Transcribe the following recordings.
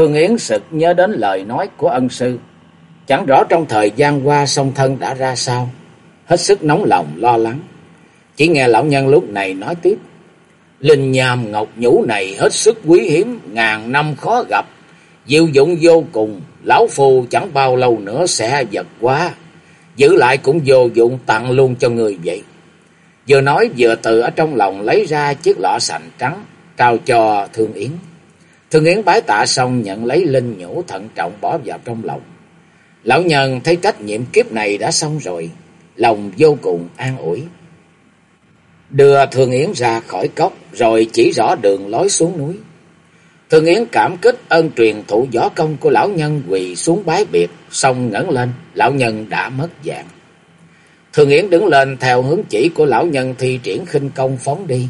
Thương Yến sực nhớ đến lời nói của ân sư. Chẳng rõ trong thời gian qua song thân đã ra sao. Hết sức nóng lòng lo lắng. Chỉ nghe lão nhân lúc này nói tiếp. Linh nhàm ngọc nhũ này hết sức quý hiếm, ngàn năm khó gặp. Diệu dụng vô cùng, lão phù chẳng bao lâu nữa sẽ giật quá. Giữ lại cũng vô dụng tặng luôn cho người vậy. Vừa nói vừa từ ở trong lòng lấy ra chiếc lọ sành trắng, trao cho Thương Yến. Thương Yến bái tạ xong nhận lấy linh nhũ thận trọng bỏ vào trong lòng. Lão nhân thấy trách nhiệm kiếp này đã xong rồi, lòng vô cùng an ủi. Đưa Thương Yến ra khỏi cốc rồi chỉ rõ đường lối xuống núi. Thương Yến cảm kích ơn truyền thụ võ công của lão nhân quỳ xuống bái biệt, xong ngẩng lên, lão nhân đã mất dạng. Thương Yến đứng lên theo hướng chỉ của lão nhân thi triển khinh công phóng đi.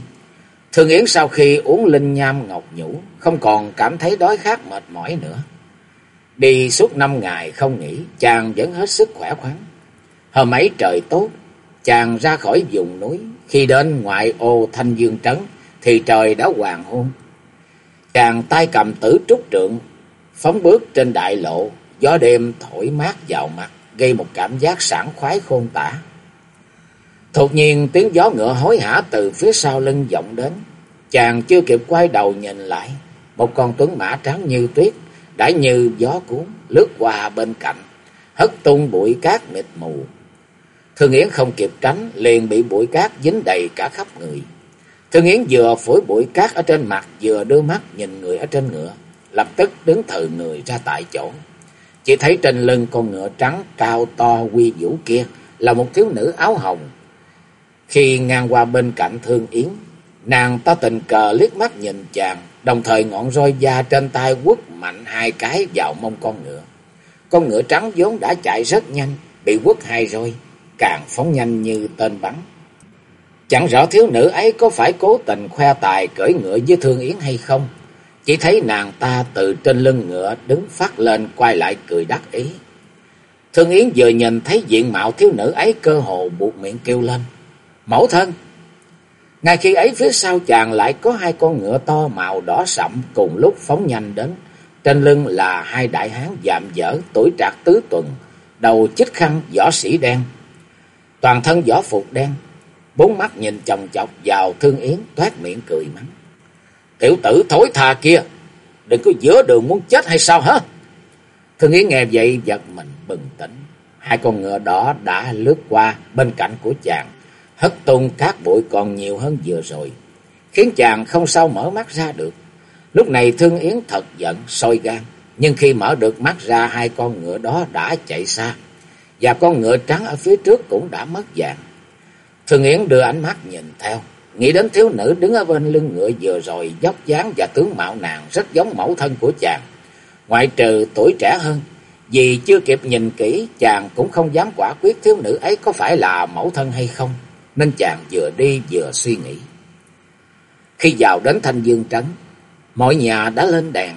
Thương Yến sau khi uống linh nham ngọc nhũ, không còn cảm thấy đói khát mệt mỏi nữa. Đi suốt năm ngày không nghỉ, chàng vẫn hết sức khỏe khoắn. Hôm ấy trời tốt, chàng ra khỏi vùng núi, khi đến ngoại ô Thanh Dương Trấn, thì trời đã hoàng hôn. Chàng tay cầm tử trúc trượng, phóng bước trên đại lộ, gió đêm thổi mát vào mặt, gây một cảm giác sảng khoái khôn tả. Thột nhiên tiếng gió ngựa hối hả từ phía sau lưng vọng đến. Chàng chưa kịp quay đầu nhìn lại. Một con tuấn mã trắng như tuyết, đã như gió cuốn, lướt qua bên cạnh, hất tung bụi cát mịt mù. Thương Yến không kịp tránh, liền bị bụi cát dính đầy cả khắp người. Thương Yến vừa phổi bụi cát ở trên mặt, vừa đưa mắt nhìn người ở trên ngựa, lập tức đứng thừ người ra tại chỗ. Chỉ thấy trên lưng con ngựa trắng cao to quy vũ kia là một thiếu nữ áo hồng, khi ngang qua bên cạnh Thương Yến, nàng ta tình cờ liếc mắt nhìn chàng, đồng thời ngọn roi da trên tay quất mạnh hai cái vào mông con ngựa. Con ngựa trắng vốn đã chạy rất nhanh, bị quất hai roi, càng phóng nhanh như tên bắn. Chẳng rõ thiếu nữ ấy có phải cố tình khoe tài cởi ngựa với Thương Yến hay không. Chỉ thấy nàng ta từ trên lưng ngựa đứng phát lên quay lại cười đắc ý. Thương Yến vừa nhìn thấy diện mạo thiếu nữ ấy cơ hồ buộc miệng kêu lên. Mẫu thân! Ngay khi ấy phía sau chàng lại có hai con ngựa to màu đỏ sậm cùng lúc phóng nhanh đến. Trên lưng là hai đại hán dạm dở tuổi trạc tứ tuần, đầu chích khăn võ sĩ đen. Toàn thân võ phục đen, bốn mắt nhìn chồng chọc vào thương yến toát miệng cười mắng. Tiểu tử thối thà kia, đừng có giữa đường muốn chết hay sao hả? Thương yến nghe vậy giật mình bừng tỉnh. Hai con ngựa đỏ đã lướt qua bên cạnh của chàng hất tung cát bụi còn nhiều hơn vừa rồi, khiến chàng không sao mở mắt ra được. Lúc này Thương Yến thật giận, sôi gan, nhưng khi mở được mắt ra hai con ngựa đó đã chạy xa, và con ngựa trắng ở phía trước cũng đã mất dạng. Thương Yến đưa ánh mắt nhìn theo, nghĩ đến thiếu nữ đứng ở bên lưng ngựa vừa rồi, dốc dáng và tướng mạo nàng rất giống mẫu thân của chàng, ngoại trừ tuổi trẻ hơn. Vì chưa kịp nhìn kỹ, chàng cũng không dám quả quyết thiếu nữ ấy có phải là mẫu thân hay không nên chàng vừa đi vừa suy nghĩ. Khi vào đến Thanh Dương Trấn, mọi nhà đã lên đèn.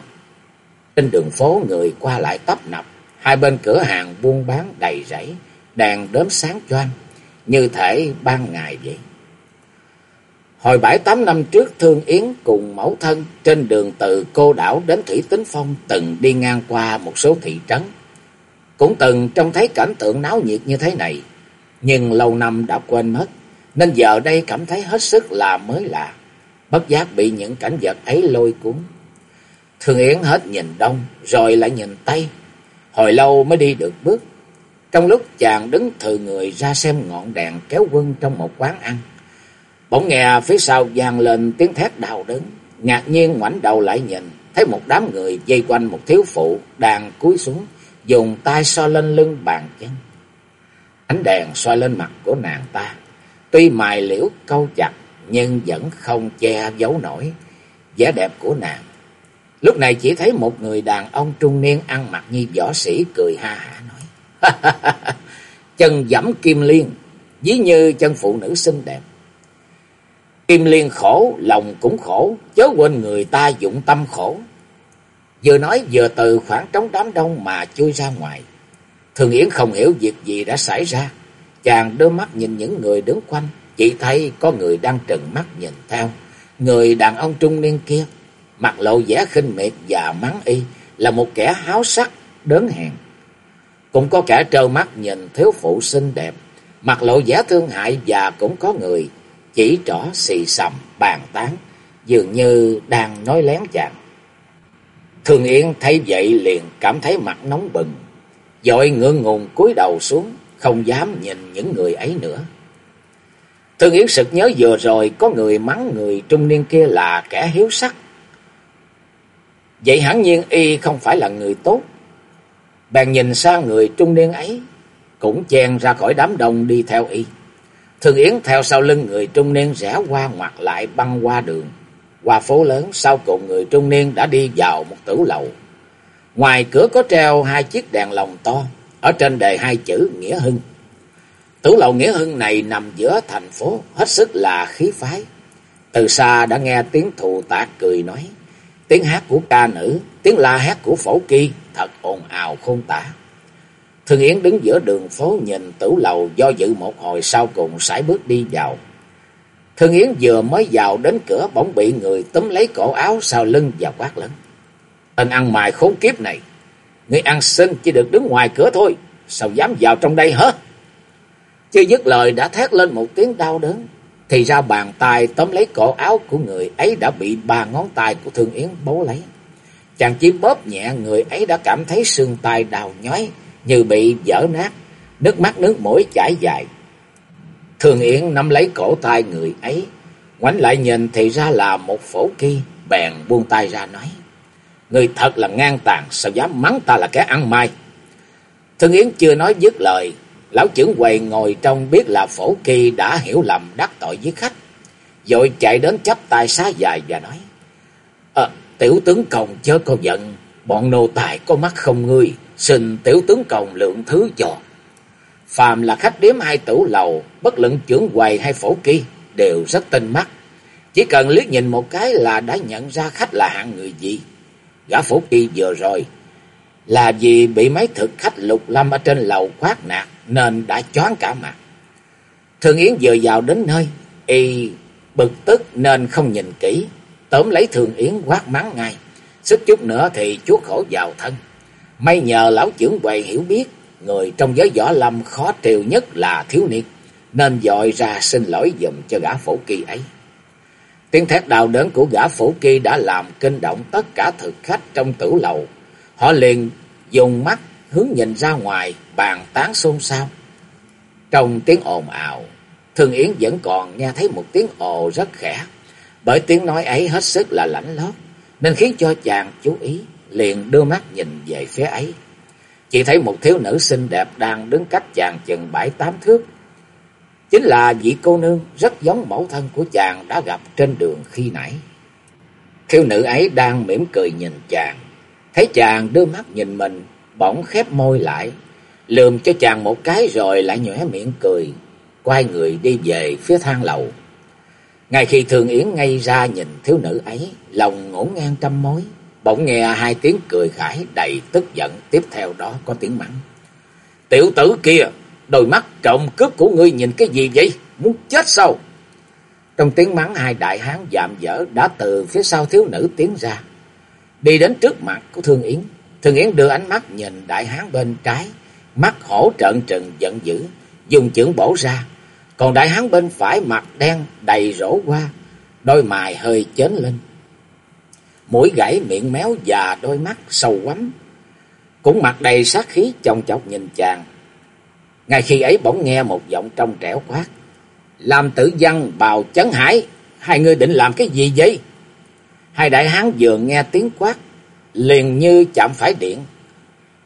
Trên đường phố người qua lại tấp nập, hai bên cửa hàng buôn bán đầy rẫy, đèn đốm sáng choang, như thể ban ngày vậy. Hồi bảy tám năm trước Thương Yến cùng mẫu thân trên đường từ cô đảo đến Thủy Tính Phong từng đi ngang qua một số thị trấn. Cũng từng trông thấy cảnh tượng náo nhiệt như thế này, nhưng lâu năm đã quên mất nên giờ đây cảm thấy hết sức là mới lạ, bất giác bị những cảnh vật ấy lôi cuốn. thường Yến hết nhìn đông, rồi lại nhìn tây, hồi lâu mới đi được bước. Trong lúc chàng đứng thừ người ra xem ngọn đèn kéo quân trong một quán ăn, bỗng nghe phía sau vang lên tiếng thét đau đớn, ngạc nhiên ngoảnh đầu lại nhìn, thấy một đám người dây quanh một thiếu phụ đang cúi xuống, dùng tay so lên lưng bàn chân. Ánh đèn soi lên mặt của nàng ta, Tuy mài liễu câu chặt, nhưng vẫn không che giấu nổi vẻ đẹp của nàng. Lúc này chỉ thấy một người đàn ông trung niên ăn mặc như võ sĩ cười ha hả nói. chân dẫm kim liên, dí như chân phụ nữ xinh đẹp. Kim liên khổ, lòng cũng khổ, chớ quên người ta dụng tâm khổ. Vừa nói vừa từ khoảng trống đám đông mà chui ra ngoài. Thường Yến không hiểu việc gì đã xảy ra. Chàng đưa mắt nhìn những người đứng quanh, chỉ thấy có người đang trừng mắt nhìn theo. Người đàn ông trung niên kia, mặt lộ vẻ khinh miệt và mắng y, là một kẻ háo sắc, đớn hèn. Cũng có kẻ trơ mắt nhìn thiếu phụ xinh đẹp, mặt lộ vẻ thương hại và cũng có người chỉ trỏ xì sầm bàn tán, dường như đang nói lén chàng. Thường yên thấy vậy liền cảm thấy mặt nóng bừng, dội ngượng ngùng cúi đầu xuống, không dám nhìn những người ấy nữa. Thương Yến sực nhớ vừa rồi có người mắng người trung niên kia là kẻ hiếu sắc. Vậy hẳn nhiên y không phải là người tốt. Bèn nhìn sang người trung niên ấy, cũng chen ra khỏi đám đông đi theo y. Thường Yến theo sau lưng người trung niên rẽ qua ngoặt lại băng qua đường. Qua phố lớn, sau cùng người trung niên đã đi vào một tử lầu. Ngoài cửa có treo hai chiếc đèn lồng to, ở trên đề hai chữ Nghĩa Hưng. Tử lầu Nghĩa Hưng này nằm giữa thành phố, hết sức là khí phái. Từ xa đã nghe tiếng thù tạc cười nói, tiếng hát của ca nữ, tiếng la hát của phổ kỳ, thật ồn ào khôn tả. Thương Yến đứng giữa đường phố nhìn tử lầu do dự một hồi sau cùng sải bước đi vào. Thương Yến vừa mới vào đến cửa bỗng bị người túm lấy cổ áo sau lưng và quát lớn. Tên ăn mài khốn kiếp này, người ăn xin chỉ được đứng ngoài cửa thôi, sao dám vào trong đây hả? Chưa dứt lời đã thét lên một tiếng đau đớn, thì ra bàn tay tóm lấy cổ áo của người ấy đã bị ba ngón tay của Thương Yến bấu lấy. Chàng chỉ bóp nhẹ người ấy đã cảm thấy xương tay đau nhói như bị vỡ nát, nước mắt nước mũi chảy dài. Thường Yến nắm lấy cổ tay người ấy, ngoảnh lại nhìn thì ra là một phổ kỳ, bèn buông tay ra nói. Người thật là ngang tàn, sao dám mắng ta là kẻ ăn mai. Thương Yến chưa nói dứt lời, lão trưởng quầy ngồi trong biết là phổ kỳ đã hiểu lầm đắc tội với khách. Rồi chạy đến chấp tay xá dài và nói. à, tiểu tướng công chớ có giận, bọn nô tài có mắt không ngươi, xin tiểu tướng công lượng thứ cho. Phàm là khách điếm hai tủ lầu, bất luận trưởng quầy hay phổ kỳ, đều rất tinh mắt. Chỉ cần liếc nhìn một cái là đã nhận ra khách là hạng người gì. Gã phổ kỳ vừa rồi là vì bị mấy thực khách lục lâm ở trên lầu khoát nạt nên đã choáng cả mặt. Thường Yến vừa vào đến nơi, y bực tức nên không nhìn kỹ, tóm lấy Thường Yến quát mắng ngay. Sức chút nữa thì chuốt khổ vào thân. May nhờ lão trưởng quầy hiểu biết, người trong giới võ lâm khó triều nhất là thiếu niên, nên dội ra xin lỗi dùm cho gã phổ kỳ ấy. Tiếng thét đau đớn của gã phổ kỳ đã làm kinh động tất cả thực khách trong tử lầu. Họ liền dùng mắt hướng nhìn ra ngoài, bàn tán xôn xao. Trong tiếng ồn ào, Thương Yến vẫn còn nghe thấy một tiếng ồ rất khẽ, bởi tiếng nói ấy hết sức là lãnh lót, nên khiến cho chàng chú ý, liền đưa mắt nhìn về phía ấy. Chỉ thấy một thiếu nữ xinh đẹp đang đứng cách chàng chừng bảy tám thước. Chính là vị cô nương rất giống mẫu thân của chàng đã gặp trên đường khi nãy. Thiếu nữ ấy đang mỉm cười nhìn chàng. Thấy chàng đưa mắt nhìn mình, bỗng khép môi lại, lườm cho chàng một cái rồi lại nhõe miệng cười, quay người đi về phía thang lầu. Ngay khi Thường Yến ngay ra nhìn thiếu nữ ấy, lòng ngổn ngang trăm mối, bỗng nghe hai tiếng cười khải đầy tức giận, tiếp theo đó có tiếng mắng. Tiểu tử kia, đôi mắt trộm cướp của ngươi nhìn cái gì vậy? Muốn chết sao? Trong tiếng mắng, hai đại hán dạm dở đã từ phía sau thiếu nữ tiến ra. Đi đến trước mặt của Thương Yến. Thương Yến đưa ánh mắt nhìn đại hán bên trái. Mắt hổ trợn trừng giận dữ. Dùng chưởng bổ ra. Còn đại hán bên phải mặt đen đầy rổ qua. Đôi mày hơi chến lên. Mũi gãy, miệng méo và đôi mắt sâu quắm. Cũng mặt đầy sát khí, chồng chọc nhìn chàng. Ngay khi ấy bỗng nghe một giọng trong trẻo quát. Làm tử văn bào chấn hải. Hai người định làm cái gì vậy? Hai đại hán vừa nghe tiếng quát. Liền như chạm phải điện.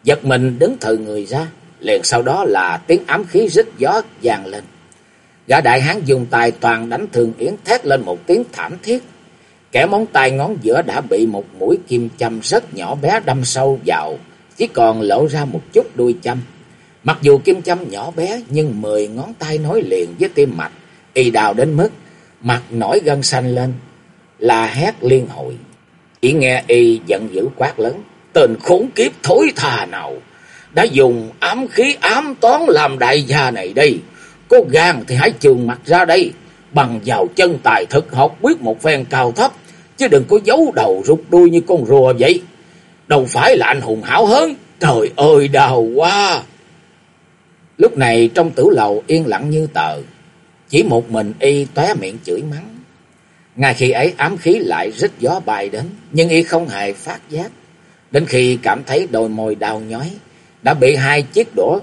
Giật mình đứng thừ người ra. Liền sau đó là tiếng ám khí rít gió vang lên. Gã đại hán dùng tài toàn đánh Thường Yến thét lên một tiếng thảm thiết. Kẻ móng tay ngón giữa đã bị một mũi kim châm rất nhỏ bé đâm sâu vào, chỉ còn lộ ra một chút đuôi châm. Mặc dù kim châm nhỏ bé nhưng mười ngón tay nối liền với tim mạch, y đào đến mức mặt nổi gân xanh lên, là hét liên hồi. Chỉ nghe y giận dữ quát lớn, tên khốn kiếp thối thà nào, đã dùng ám khí ám toán làm đại gia này đây. Có gan thì hãy trường mặt ra đây, bằng vào chân tài thực học quyết một phen cao thấp, chứ đừng có giấu đầu rút đuôi như con rùa vậy. Đâu phải là anh hùng hảo hơn, trời ơi đau quá. Lúc này trong tử lầu yên lặng như tờ, chỉ một mình y tóe miệng chửi mắng. Ngay khi ấy ám khí lại rít gió bay đến, nhưng y không hề phát giác. Đến khi cảm thấy đôi môi đau nhói, đã bị hai chiếc đũa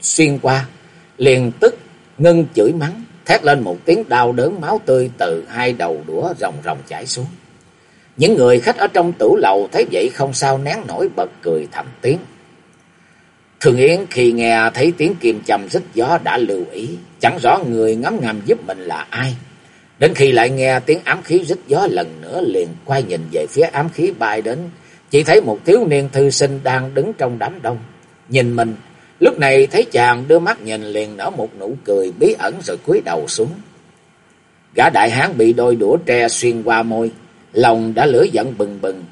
xuyên qua, liền tức ngưng chửi mắng, thét lên một tiếng đau đớn máu tươi từ hai đầu đũa ròng ròng chảy xuống. Những người khách ở trong tủ lầu thấy vậy không sao nén nổi bật cười thầm tiếng. Thường Yến khi nghe thấy tiếng kim chầm rít gió đã lưu ý, chẳng rõ người ngắm ngầm giúp mình là ai. Đến khi lại nghe tiếng ám khí rít gió lần nữa liền quay nhìn về phía ám khí bay đến, chỉ thấy một thiếu niên thư sinh đang đứng trong đám đông. Nhìn mình, lúc này thấy chàng đưa mắt nhìn liền nở một nụ cười bí ẩn rồi cúi đầu xuống. Gã đại hán bị đôi đũa tre xuyên qua môi, lòng đã lửa giận bừng bừng.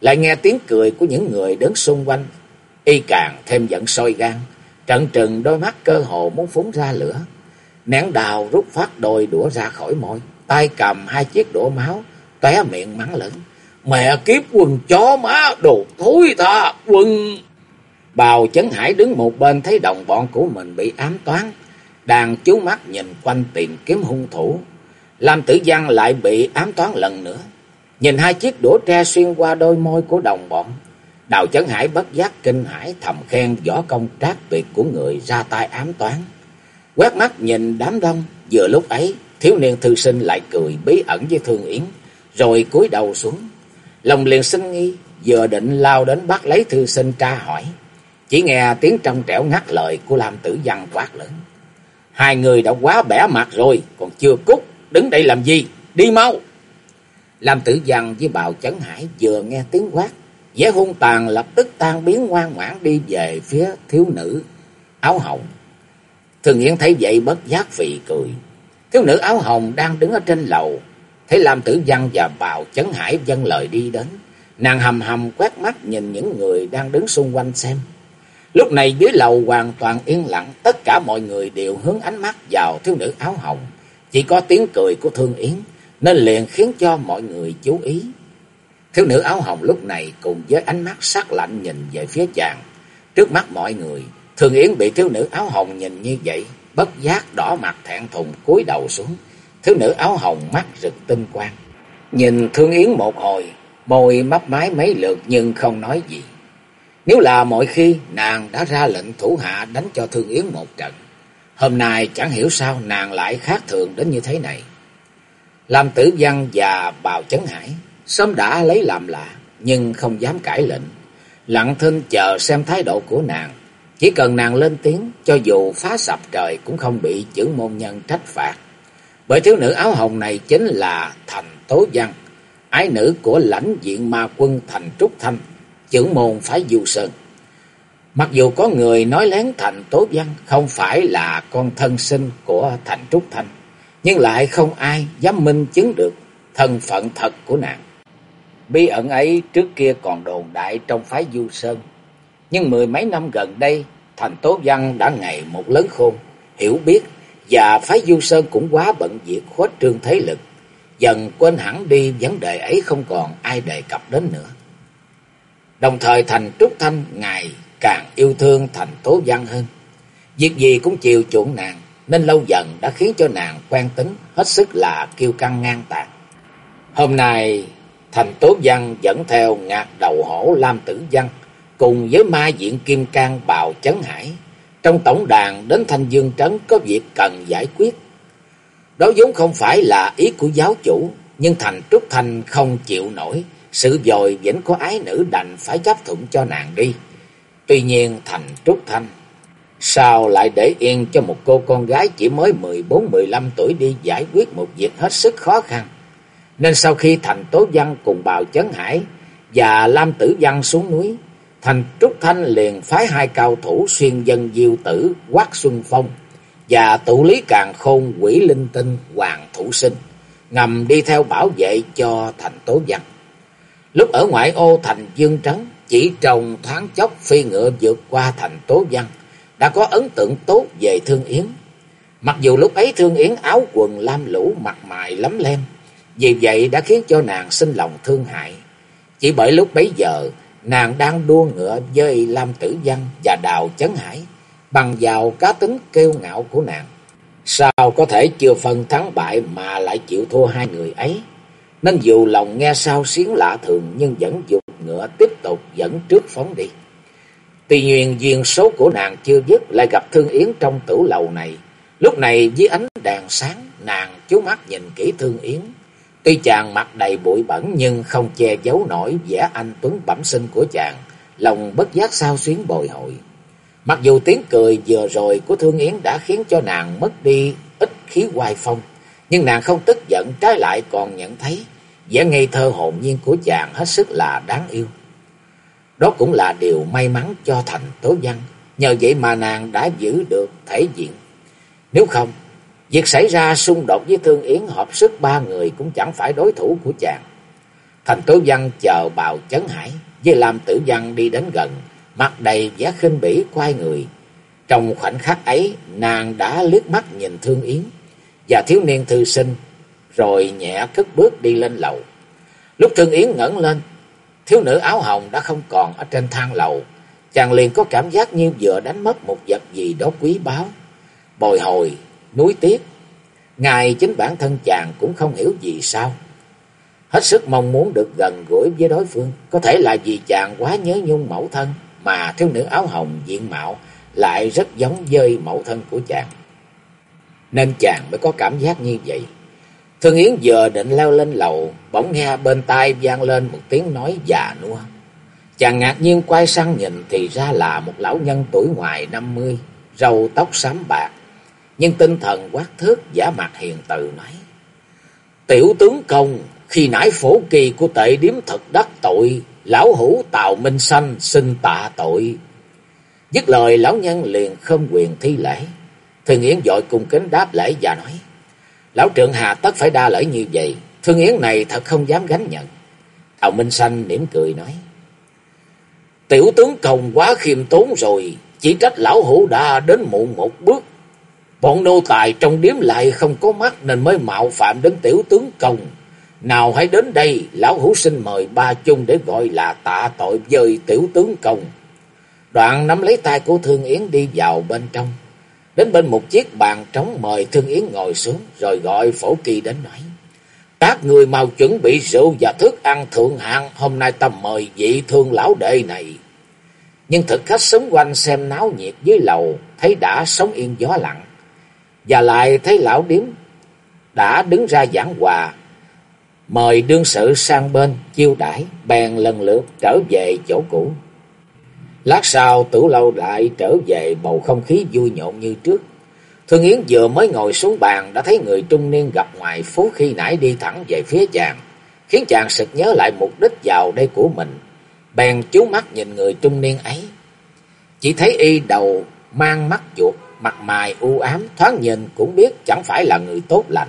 Lại nghe tiếng cười của những người đứng xung quanh, y càng thêm giận sôi gan, trận trừng đôi mắt cơ hồ muốn phúng ra lửa. Nén đào rút phát đôi đũa ra khỏi môi, tay cầm hai chiếc đũa máu, tóe miệng mắng lớn. Mẹ kiếp quần chó má, đồ thối tha, quần... Bào Chấn Hải đứng một bên thấy đồng bọn của mình bị ám toán, đang chú mắt nhìn quanh tìm kiếm hung thủ. Lam Tử Văn lại bị ám toán lần nữa. Nhìn hai chiếc đũa tre xuyên qua đôi môi của đồng bọn, Đào Chấn Hải bất giác kinh hãi thầm khen võ công trác tuyệt của người ra tay ám toán. Quét mắt nhìn đám đông, vừa lúc ấy, thiếu niên thư sinh lại cười bí ẩn với Thương Yến, rồi cúi đầu xuống. Lòng liền sinh nghi, vừa định lao đến bắt lấy thư sinh tra hỏi. Chỉ nghe tiếng trong trẻo ngắt lời của Lam Tử Văn quát lớn. Hai người đã quá bẻ mặt rồi, còn chưa cút, đứng đây làm gì, đi mau. Lam Tử Văn với Bào Chấn Hải vừa nghe tiếng quát, vẻ hung tàn lập tức tan biến ngoan ngoãn đi về phía thiếu nữ áo hồng. Thường Yến thấy vậy bất giác phì cười. Thiếu nữ áo hồng đang đứng ở trên lầu, thấy Lam Tử Văn và Bào Chấn Hải dân lời đi đến. Nàng hầm hầm quét mắt nhìn những người đang đứng xung quanh xem. Lúc này dưới lầu hoàn toàn yên lặng, tất cả mọi người đều hướng ánh mắt vào thiếu nữ áo hồng. Chỉ có tiếng cười của Thương Yến, nên liền khiến cho mọi người chú ý. Thiếu nữ áo hồng lúc này cùng với ánh mắt sắc lạnh nhìn về phía chàng. Trước mắt mọi người, Thương Yến bị thiếu nữ áo hồng nhìn như vậy, bất giác đỏ mặt thẹn thùng cúi đầu xuống. Thiếu nữ áo hồng mắt rực tinh quang. Nhìn Thương Yến một hồi, môi mấp mái mấy lượt nhưng không nói gì. Nếu là mọi khi nàng đã ra lệnh thủ hạ đánh cho Thương Yến một trận. Hôm nay chẳng hiểu sao nàng lại khác thường đến như thế này. Làm tử văn và bào chấn hải sớm đã lấy làm lạ nhưng không dám cãi lệnh. Lặng thinh chờ xem thái độ của nàng. Chỉ cần nàng lên tiếng cho dù phá sập trời cũng không bị chữ môn nhân trách phạt. Bởi thiếu nữ áo hồng này chính là Thành Tố Văn, ái nữ của lãnh diện ma quân Thành Trúc Thanh chữ môn phái Du Sơn. Mặc dù có người nói lén Thành Tố Văn không phải là con thân sinh của Thành Trúc Thanh, nhưng lại không ai dám minh chứng được thân phận thật của nàng. Bí ẩn ấy trước kia còn đồn đại trong phái Du Sơn, nhưng mười mấy năm gần đây, Thành Tố Văn đã ngày một lớn khôn, hiểu biết và phái Du Sơn cũng quá bận việc khuếch trương thế lực, dần quên hẳn đi vấn đề ấy không còn ai đề cập đến nữa. Đồng thời Thành Trúc Thanh ngày càng yêu thương Thành Tố Văn hơn. Việc gì cũng chiều chuộng nàng, nên lâu dần đã khiến cho nàng quen tính, hết sức là kiêu căng ngang tàn. Hôm nay, Thành Tố Văn dẫn theo ngạc đầu hổ Lam Tử Văn, cùng với ma diện Kim Cang Bào Chấn Hải, trong tổng đàn đến Thanh Dương Trấn có việc cần giải quyết. Đó vốn không phải là ý của giáo chủ, nhưng Thành Trúc Thanh không chịu nổi, sự dồi vẫn có ái nữ đành phải chấp thuận cho nàng đi. Tuy nhiên Thành Trúc Thanh Sao lại để yên cho một cô con gái chỉ mới 14-15 tuổi đi giải quyết một việc hết sức khó khăn? Nên sau khi Thành Tố Văn cùng Bào Chấn Hải và Lam Tử Văn xuống núi, Thành Trúc Thanh liền phái hai cao thủ xuyên dân diêu tử Quát Xuân Phong và tụ lý càng khôn quỷ linh tinh Hoàng Thủ Sinh, ngầm đi theo bảo vệ cho Thành Tố Văn. Lúc ở ngoại ô thành Dương Trấn, chỉ trồng thoáng chốc phi ngựa vượt qua thành Tố Văn, đã có ấn tượng tốt về Thương Yến. Mặc dù lúc ấy Thương Yến áo quần lam lũ mặt mày lấm lem, vì vậy đã khiến cho nàng sinh lòng thương hại. Chỉ bởi lúc bấy giờ, nàng đang đua ngựa với Lam Tử Văn và Đào Chấn Hải, bằng vào cá tính kêu ngạo của nàng. Sao có thể chưa phân thắng bại mà lại chịu thua hai người ấy? Nên dù lòng nghe sao xiến lạ thường nhưng vẫn dục ngựa tiếp tục dẫn trước phóng đi. Tuy nhiên duyên số của nàng chưa dứt lại gặp Thương Yến trong tử lầu này. Lúc này dưới ánh đèn sáng, nàng chú mắt nhìn kỹ Thương Yến. Tuy chàng mặt đầy bụi bẩn nhưng không che giấu nổi vẻ anh tuấn bẩm sinh của chàng, lòng bất giác sao xuyến bồi hồi. Mặc dù tiếng cười vừa rồi của Thương Yến đã khiến cho nàng mất đi ít khí hoài phong, nhưng nàng không tức giận trái lại còn nhận thấy vẻ ngây thơ hồn nhiên của chàng hết sức là đáng yêu. Đó cũng là điều may mắn cho Thành Tố Văn, nhờ vậy mà nàng đã giữ được thể diện. Nếu không, việc xảy ra xung đột với Thương Yến hợp sức ba người cũng chẳng phải đối thủ của chàng. Thành Tố Văn chờ bào chấn hải, với làm tử văn đi đến gần, mặt đầy vẻ khinh bỉ quay người. Trong khoảnh khắc ấy, nàng đã liếc mắt nhìn Thương Yến và thiếu niên thư sinh, rồi nhẹ cất bước đi lên lầu. Lúc Thương Yến ngẩng lên, thiếu nữ áo hồng đã không còn ở trên thang lầu. Chàng liền có cảm giác như vừa đánh mất một vật gì đó quý báu. Bồi hồi, nuối tiếc. Ngài chính bản thân chàng cũng không hiểu gì sao. Hết sức mong muốn được gần gũi với đối phương. Có thể là vì chàng quá nhớ nhung mẫu thân mà thiếu nữ áo hồng diện mạo lại rất giống với mẫu thân của chàng. Nên chàng mới có cảm giác như vậy. Thương Yến vừa định leo lên lầu, bỗng nghe bên tai vang lên một tiếng nói già nua. Chàng ngạc nhiên quay sang nhìn thì ra là một lão nhân tuổi ngoài năm mươi, râu tóc xám bạc, nhưng tinh thần quát thước giả mặt hiền từ nói. Tiểu tướng công, khi nãy phổ kỳ của tệ điếm thật đắc tội, lão hữu Tào Minh Sanh xin tạ tội. Dứt lời lão nhân liền không quyền thi lễ. Thương Yến dội cung kính đáp lễ và nói. Lão trượng hà tất phải đa lễ như vậy. Thương Yến này thật không dám gánh nhận. Tào Minh Sanh mỉm cười nói. Tiểu tướng công quá khiêm tốn rồi. Chỉ trách lão hữu đã đến muộn một bước. Bọn nô tài trong điếm lại không có mắt nên mới mạo phạm đến tiểu tướng công. Nào hãy đến đây, lão hữu xin mời ba chung để gọi là tạ tội với tiểu tướng công. Đoạn nắm lấy tay của Thương Yến đi vào bên trong. Đến bên một chiếc bàn trống mời Thương Yến ngồi xuống rồi gọi phổ kỳ đến nói. Các người mau chuẩn bị rượu và thức ăn thượng hạng, hôm nay ta mời vị thương lão đệ này. Nhưng thực khách sống quanh xem náo nhiệt dưới lầu, thấy đã sống yên gió lặng. Và lại thấy lão điếm đã đứng ra giảng hòa, mời đương sự sang bên chiêu đãi bèn lần lượt trở về chỗ cũ. Lát sau tử lâu lại trở về bầu không khí vui nhộn như trước. Thương Yến vừa mới ngồi xuống bàn đã thấy người trung niên gặp ngoài phố khi nãy đi thẳng về phía chàng, khiến chàng sực nhớ lại mục đích vào đây của mình. Bèn chú mắt nhìn người trung niên ấy. Chỉ thấy y đầu mang mắt chuột, mặt mày u ám, thoáng nhìn cũng biết chẳng phải là người tốt lành.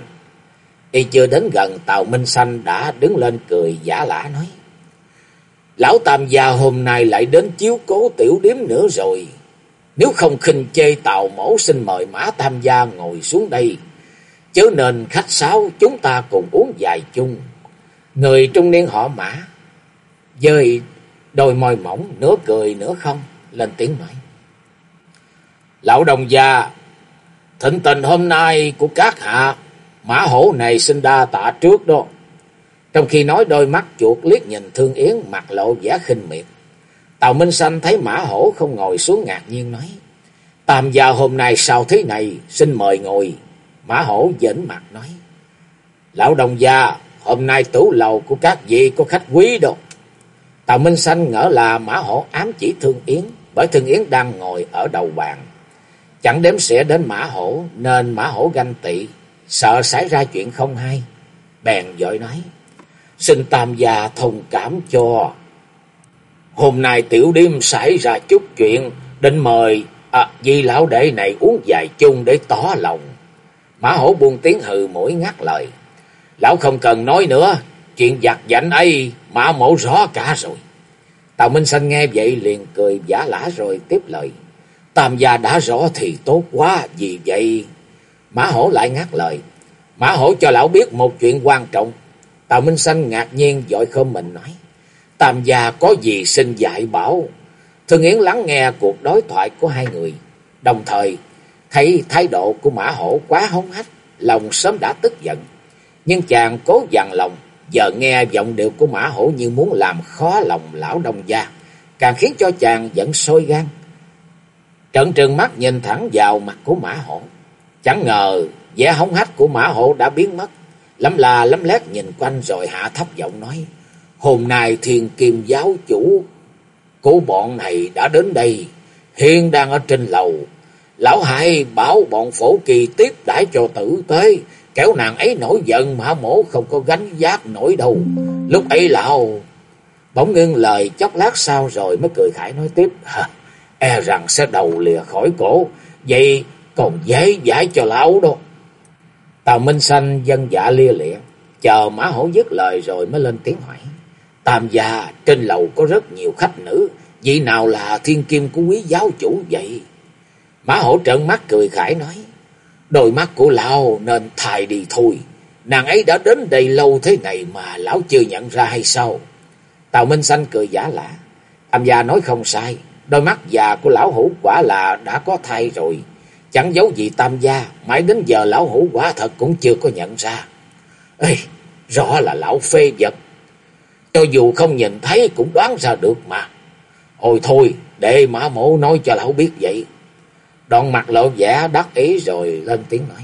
Y chưa đến gần Tàu Minh Xanh đã đứng lên cười giả lả nói. Lão Tam gia hôm nay lại đến chiếu cố tiểu điếm nữa rồi. Nếu không khinh chê tàu mẫu xin mời Mã Tam gia ngồi xuống đây. Chớ nên khách sáo chúng ta cùng uống vài chung. Người trung niên họ Mã. Dơi đôi môi mỏng nửa cười nửa không. Lên tiếng nói. Lão đồng gia. Thịnh tình hôm nay của các hạ. Mã hổ này xin đa tạ trước đó. Trong khi nói đôi mắt chuột liếc nhìn Thương Yến mặt lộ vẻ khinh miệt. Tào Minh Sanh thấy mã hổ không ngồi xuống ngạc nhiên nói. Tam gia hôm nay sao thế này, xin mời ngồi. Mã hổ dẫn mặt nói. Lão đồng gia, hôm nay tủ lầu của các vị có khách quý đâu. Tào Minh Sanh ngỡ là mã hổ ám chỉ Thương Yến, bởi Thương Yến đang ngồi ở đầu bàn. Chẳng đếm xỉa đến mã hổ, nên mã hổ ganh tị, sợ xảy ra chuyện không hay. Bèn dội nói, xin tam gia thông cảm cho. Hôm nay tiểu đêm xảy ra chút chuyện, định mời à, di lão đệ này uống vài chung để tỏ lòng. Mã hổ buông tiếng hừ mũi ngắt lời. Lão không cần nói nữa, chuyện giặt giảnh ấy mã mổ rõ cả rồi. Tào Minh sanh nghe vậy liền cười giả lả rồi tiếp lời. Tam gia đã rõ thì tốt quá, vì vậy... Mã hổ lại ngắt lời. Mã hổ cho lão biết một chuyện quan trọng. Tào Minh Xanh ngạc nhiên dội khơm mình nói. Tam gia có gì xin dạy bảo. Thương Yến lắng nghe cuộc đối thoại của hai người. Đồng thời thấy thái độ của mã hổ quá hống hách. Lòng sớm đã tức giận. Nhưng chàng cố dằn lòng. Giờ nghe giọng điệu của mã hổ như muốn làm khó lòng lão đông gia. Càng khiến cho chàng giận sôi gan. Trận trừng mắt nhìn thẳng vào mặt của mã hổ. Chẳng ngờ, vẻ hống hách của mã hổ đã biến mất. Lắm là lắm lét nhìn quanh rồi hạ thấp giọng nói. Hôm nay thiên kim giáo chủ của bọn này đã đến đây. Hiên đang ở trên lầu. Lão hại bảo bọn phổ kỳ tiếp đãi cho tử tế. Kéo nàng ấy nổi giận mã mổ không có gánh giác nổi đâu. Lúc ấy lão bỗng ngưng lời chốc lát sau rồi mới cười khải nói tiếp. E rằng sẽ đầu lìa khỏi cổ. Vậy còn dễ giải cho lão đâu. Tào Minh Xanh dân dạ lia lịa. Chờ mã hổ dứt lời rồi mới lên tiếng hỏi. Tam gia, trên lầu có rất nhiều khách nữ. Vị nào là thiên kim của quý giáo chủ vậy? Mã hổ trợn mắt cười khải nói. Đôi mắt của lão nên thài đi thôi. Nàng ấy đã đến đây lâu thế này mà lão chưa nhận ra hay sao? Tào Minh Xanh cười giả lạ. Tam gia nói không sai. Đôi mắt già của lão hủ quả là đã có thai rồi. Chẳng giấu gì tam gia. Mãi đến giờ lão hủ quả thật cũng chưa có nhận ra. Ê, rõ là lão phê vật. Cho dù không nhìn thấy cũng đoán ra được mà. Ôi thôi, để mã mổ nói cho lão biết vậy. Đoạn mặt lộ vẻ đắc ý rồi lên tiếng nói.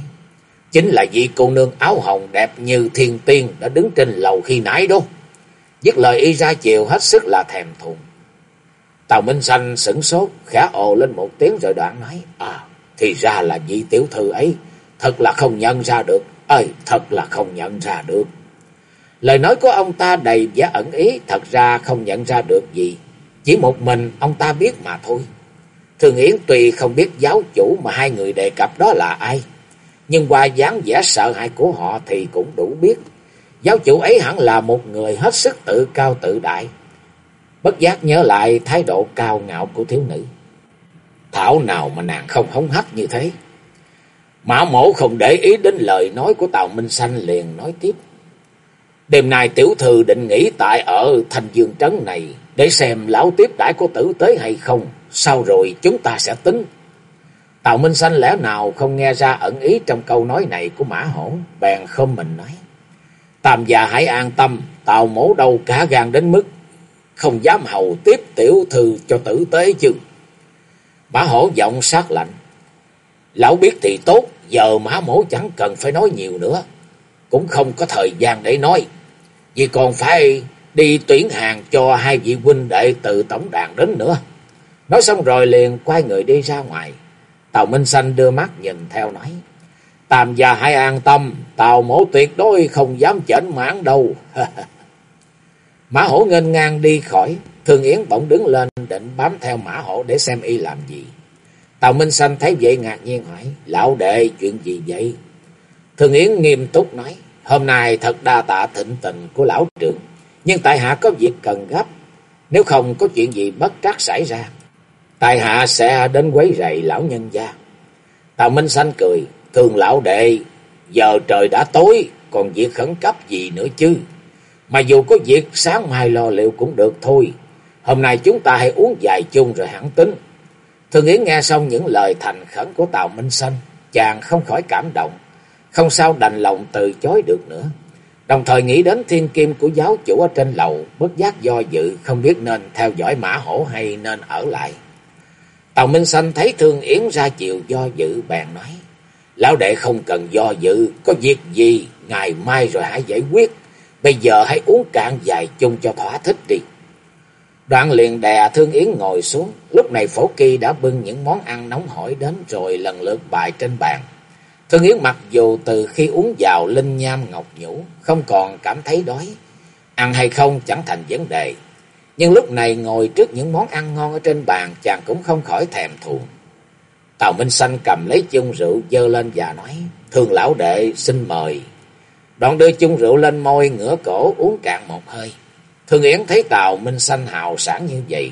Chính là vị cô nương áo hồng đẹp như thiên tiên đã đứng trên lầu khi nãy đó. Dứt lời y ra chiều hết sức là thèm thuồng. Tào Minh sanh sửng sốt, khả ồ lên một tiếng rồi đoạn nói. À, thì ra là vị tiểu thư ấy. Thật là không nhận ra được. ơi thật là không nhận ra được. Lời nói của ông ta đầy vẻ ẩn ý, thật ra không nhận ra được gì. Chỉ một mình ông ta biết mà thôi. Thường Yến tuy không biết giáo chủ mà hai người đề cập đó là ai. Nhưng qua dáng vẻ sợ hãi của họ thì cũng đủ biết. Giáo chủ ấy hẳn là một người hết sức tự cao tự đại. Bất giác nhớ lại thái độ cao ngạo của thiếu nữ. Thảo nào mà nàng không hống hách như thế. Mã mổ không để ý đến lời nói của Tào Minh Sanh liền nói tiếp. Đêm nay tiểu thư định nghỉ tại ở thành dương trấn này để xem lão tiếp đãi của tử tế hay không. Sau rồi chúng ta sẽ tính. Tào Minh Sanh lẽ nào không nghe ra ẩn ý trong câu nói này của Mã Hổ, bèn không mình nói. Tam già hãy an tâm, Tào mổ đâu cả gan đến mức không dám hầu tiếp tiểu thư cho tử tế chứ. Mã hổ giọng sát lạnh. Lão biết thì tốt, giờ mã mổ chẳng cần phải nói nhiều nữa. Cũng không có thời gian để nói. Vì còn phải đi tuyển hàng cho hai vị huynh đệ từ tổng đàn đến nữa. Nói xong rồi liền quay người đi ra ngoài. Tào Minh Xanh đưa mắt nhìn theo nói. Tam gia hãy an tâm, Tào mổ tuyệt đối không dám chảnh mãn đâu. Mã hổ nghênh ngang đi khỏi, Thường Yến bỗng đứng lên định bám theo mã hổ để xem y làm gì. Tào Minh Sanh thấy vậy ngạc nhiên hỏi, lão đệ chuyện gì vậy? Thường Yến nghiêm túc nói, hôm nay thật đa tạ thịnh tình của lão trưởng, nhưng tại hạ có việc cần gấp, nếu không có chuyện gì bất trắc xảy ra. Tại hạ sẽ đến quấy rầy lão nhân gia. Tào Minh Sanh cười, thường lão đệ, giờ trời đã tối, còn việc khẩn cấp gì nữa chứ? Mà dù có việc sáng mai lo liệu cũng được thôi. Hôm nay chúng ta hãy uống vài chung rồi hẳn tính. Thương Yến nghe xong những lời thành khẩn của Tào Minh Sanh, chàng không khỏi cảm động, không sao đành lòng từ chối được nữa. Đồng thời nghĩ đến thiên kim của giáo chủ ở trên lầu, bất giác do dự, không biết nên theo dõi mã hổ hay nên ở lại. Tào Minh Sanh thấy Thương Yến ra chiều do dự, bèn nói, Lão đệ không cần do dự, có việc gì, ngày mai rồi hãy giải quyết. Bây giờ hãy uống cạn vài chung cho thỏa thích đi. Đoạn liền đè Thương Yến ngồi xuống, lúc này Phổ Kỳ đã bưng những món ăn nóng hổi đến rồi lần lượt bài trên bàn. Thương Yến mặc dù từ khi uống vào linh nham ngọc nhũ, không còn cảm thấy đói, ăn hay không chẳng thành vấn đề. Nhưng lúc này ngồi trước những món ăn ngon ở trên bàn, chàng cũng không khỏi thèm thuồng. Tào Minh Xanh cầm lấy chung rượu dơ lên và nói, Thương lão đệ xin mời. Đoạn đưa chung rượu lên môi, ngửa cổ uống cạn một hơi. Thương Yến thấy Tào Minh Xanh hào sản như vậy.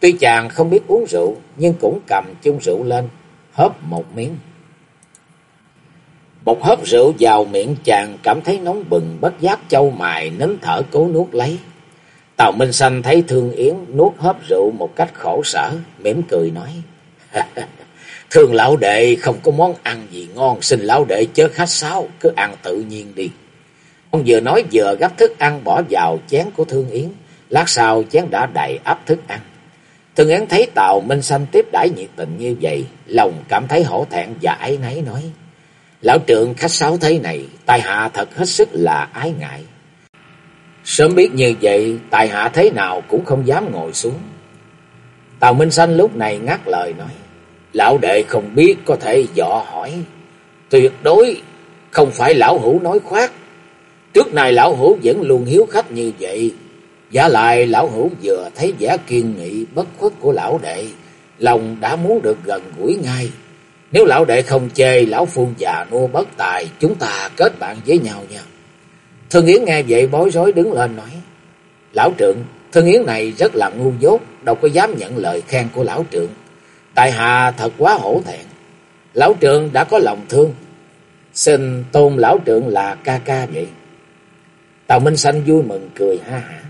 Tuy chàng không biết uống rượu, nhưng cũng cầm chung rượu lên, hớp một miếng. Một hớp rượu vào miệng chàng cảm thấy nóng bừng, bất giác châu mài, nín thở cố nuốt lấy. Tào Minh Xanh thấy Thương Yến nuốt hớp rượu một cách khổ sở, mỉm cười nói. Thương lão đệ không có món ăn gì ngon, xin lão đệ chớ khách sáo, cứ ăn tự nhiên đi. Ông vừa nói vừa gấp thức ăn bỏ vào chén của Thương Yến, lát sau chén đã đầy ắp thức ăn. Thương Yến thấy Tào Minh sanh tiếp đãi nhiệt tình như vậy, lòng cảm thấy hổ thẹn và ái náy nói. Lão trượng khách sáo thế này, tài hạ thật hết sức là ái ngại. Sớm biết như vậy, tài hạ thế nào cũng không dám ngồi xuống. Tào Minh sanh lúc này ngắt lời nói. Lão đệ không biết có thể dọ hỏi. Tuyệt đối không phải lão hữu nói khoác. Trước này lão hữu vẫn luôn hiếu khách như vậy. Giả lại lão hữu vừa thấy vẻ kiên nghị bất khuất của lão đệ. Lòng đã muốn được gần gũi ngay. Nếu lão đệ không chê lão phu già nua bất tài. Chúng ta kết bạn với nhau nha. Thương Yến nghe vậy bối rối đứng lên nói. Lão trượng, Thương Yến này rất là ngu dốt. Đâu có dám nhận lời khen của lão trượng. Tại hạ thật quá hổ thẹn. Lão trượng đã có lòng thương. Xin tôn lão trượng là ca ca vậy. Tào Minh Xanh vui mừng cười ha hả.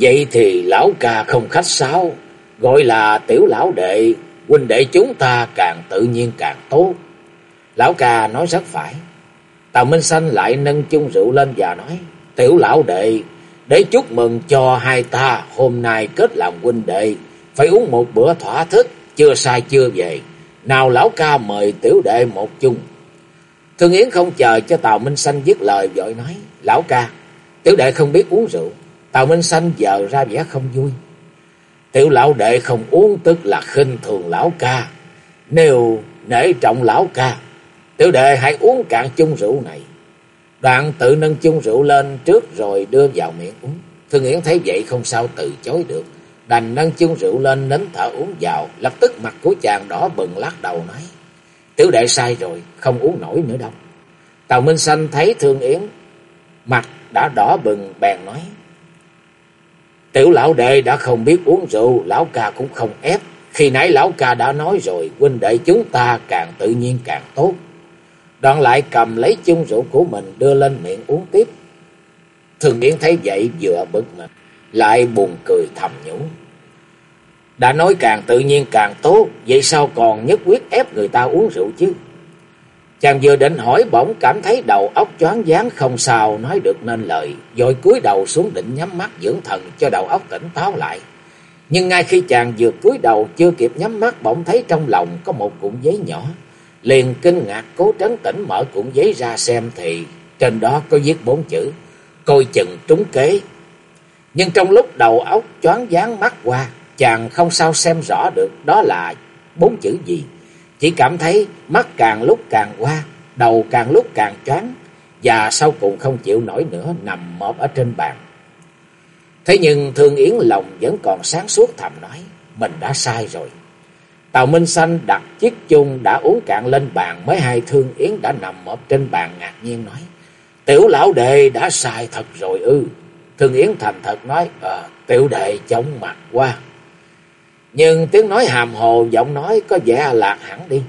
Vậy thì lão ca không khách sáo. Gọi là tiểu lão đệ. Huynh đệ chúng ta càng tự nhiên càng tốt. Lão ca nói rất phải. Tào Minh Xanh lại nâng chung rượu lên và nói. Tiểu lão đệ. Để chúc mừng cho hai ta, hôm nay kết làm huynh đệ. Phải uống một bữa thỏa thức chưa sai chưa về. Nào lão ca mời tiểu đệ một chung. Thương Yến không chờ cho Tào Minh Xanh dứt lời, vội nói. Lão ca, tiểu đệ không biết uống rượu. Tào Minh Xanh giờ ra vẻ không vui. Tiểu lão đệ không uống tức là khinh thường lão ca. Nếu nể trọng lão ca, tiểu đệ hãy uống cạn chung rượu này. Đoạn tự nâng chung rượu lên trước rồi đưa vào miệng uống. Thương Yến thấy vậy không sao từ chối được đành nâng chung rượu lên nín thở uống vào, lập tức mặt của chàng đỏ bừng lắc đầu nói. Tiểu đệ sai rồi, không uống nổi nữa đâu. Tào Minh Xanh thấy Thương Yến, mặt đã đỏ bừng bèn nói. Tiểu lão đệ đã không biết uống rượu, lão ca cũng không ép. Khi nãy lão ca đã nói rồi, huynh đệ chúng ta càng tự nhiên càng tốt. Đoạn lại cầm lấy chung rượu của mình đưa lên miệng uống tiếp. Thường Yến thấy vậy vừa bực mình lại buồn cười thầm nhủ. Đã nói càng tự nhiên càng tốt, vậy sao còn nhất quyết ép người ta uống rượu chứ? Chàng vừa định hỏi bỗng cảm thấy đầu óc choáng váng không sao nói được nên lời, rồi cúi đầu xuống định nhắm mắt dưỡng thần cho đầu óc tỉnh táo lại. Nhưng ngay khi chàng vừa cúi đầu chưa kịp nhắm mắt bỗng thấy trong lòng có một cuộn giấy nhỏ, liền kinh ngạc cố trấn tĩnh mở cuộn giấy ra xem thì trên đó có viết bốn chữ: coi chừng trúng kế. Nhưng trong lúc đầu óc choáng váng mắt qua, chàng không sao xem rõ được đó là bốn chữ gì. Chỉ cảm thấy mắt càng lúc càng qua, đầu càng lúc càng choáng và sau cùng không chịu nổi nữa nằm mọp ở trên bàn. Thế nhưng Thương Yến lòng vẫn còn sáng suốt thầm nói, mình đã sai rồi. Tào Minh Xanh đặt chiếc chung đã uống cạn lên bàn, mới hai Thương Yến đã nằm mọp trên bàn ngạc nhiên nói, tiểu lão đệ đã sai thật rồi ư. Thương Yến thành thật nói, à, tiểu đệ chóng mặt qua. Nhưng tiếng nói hàm hồ, giọng nói có vẻ lạc hẳn đi.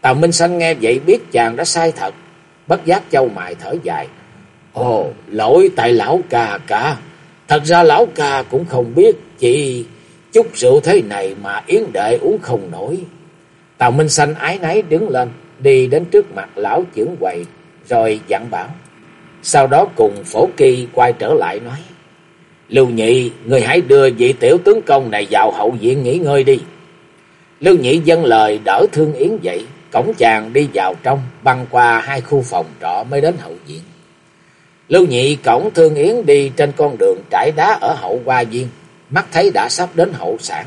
Tào Minh Xanh nghe vậy biết chàng đã sai thật, bất giác châu mài thở dài. Ồ, lỗi tại lão ca cả. Thật ra lão ca cũng không biết, chỉ chút rượu thế này mà Yến đệ uống không nổi. Tào Minh Xanh ái náy đứng lên, đi đến trước mặt lão trưởng quầy, rồi dặn bảo. Sau đó cùng phổ kỳ quay trở lại nói. Lưu Nhị, người hãy đưa vị tiểu tướng công này vào hậu viện nghỉ ngơi đi. Lưu Nhị dân lời đỡ Thương Yến dậy, cổng chàng đi vào trong, băng qua hai khu phòng trọ mới đến hậu viện. Lưu Nhị cổng Thương Yến đi trên con đường trải đá ở hậu hoa viên. mắt thấy đã sắp đến hậu sản.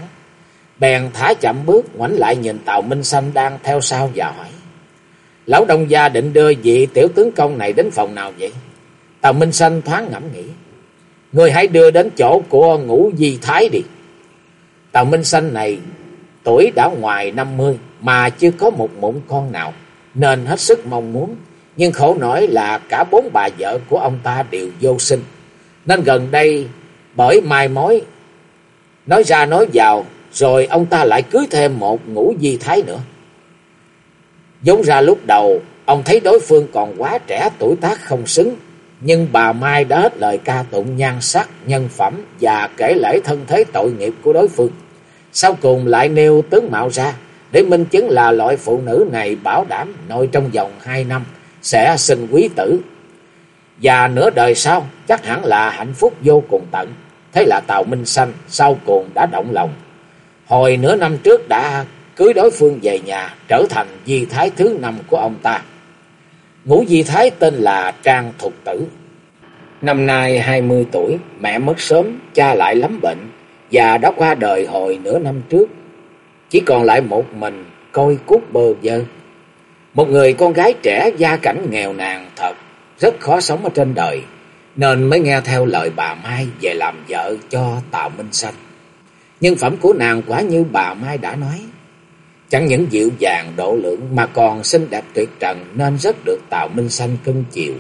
Bèn thả chậm bước, ngoảnh lại nhìn Tào Minh Xanh đang theo sau và hỏi. Lão đông gia định đưa vị tiểu tướng công này đến phòng nào vậy? Tào Minh Xanh thoáng ngẫm nghĩ. Người hãy đưa đến chỗ của ngũ di thái đi. Tào Minh Sanh này tuổi đã ngoài năm mươi mà chưa có một mụn con nào, nên hết sức mong muốn. Nhưng khổ nổi là cả bốn bà vợ của ông ta đều vô sinh. Nên gần đây bởi mai mối, nói ra nói vào, rồi ông ta lại cưới thêm một ngũ di thái nữa. Giống ra lúc đầu, ông thấy đối phương còn quá trẻ tuổi tác không xứng. Nhưng bà Mai đã hết lời ca tụng nhan sắc, nhân phẩm và kể lễ thân thế tội nghiệp của đối phương. Sau cùng lại nêu tướng mạo ra để minh chứng là loại phụ nữ này bảo đảm nội trong vòng hai năm sẽ sinh quý tử. Và nửa đời sau chắc hẳn là hạnh phúc vô cùng tận. Thế là Tào Minh Sanh sau cùng đã động lòng. Hồi nửa năm trước đã cưới đối phương về nhà trở thành di thái thứ năm của ông ta. Ngũ di thái tên là Trang Thục Tử. Năm nay hai mươi tuổi, mẹ mất sớm, cha lại lắm bệnh và đã qua đời hồi nửa năm trước. Chỉ còn lại một mình coi cút bơ vơ. Một người con gái trẻ gia cảnh nghèo nàn thật, rất khó sống ở trên đời, nên mới nghe theo lời bà Mai về làm vợ cho Tào Minh Sanh. Nhân phẩm của nàng quả như bà Mai đã nói, chẳng những dịu dàng độ lượng mà còn xinh đẹp tuyệt trần nên rất được Tào Minh Sanh cưng chiều.